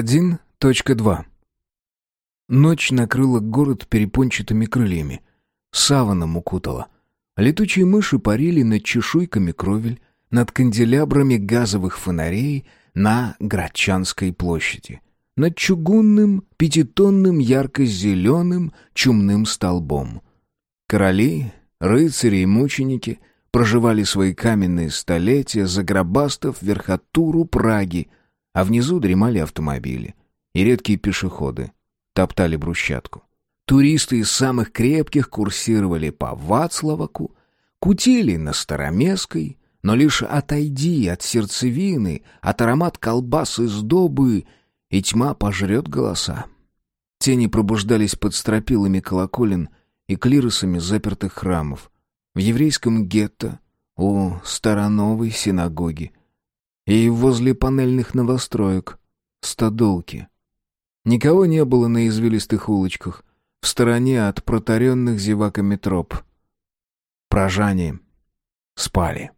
1.2 Ночь накрыла город перепончатыми крыльями. Саваном укутала. Летучие мыши парили над чешуйками кровель, над канделябрами газовых фонарей на Грачанской площади, над чугунным, пятитонным, ярко-зеленым чумным столбом. Короли, рыцари и мученики проживали свои каменные столетия, загробастав верхотуру Праги, а внизу дремали автомобили и редкие пешеходы, топтали брусчатку. Туристы из самых крепких курсировали по Вацлаваку, кутили на Староместской, но лишь отойди от сердцевины, от аромат колбас и сдобы, и тьма пожрет голоса. Тени пробуждались под стропилами колоколен и клиросами запертых храмов, в еврейском гетто, у староновой синагоги и возле панельных новостроек, стадолки. Никого не было на извилистых улочках, в стороне от протаренных зеваками троп. Прожане спали.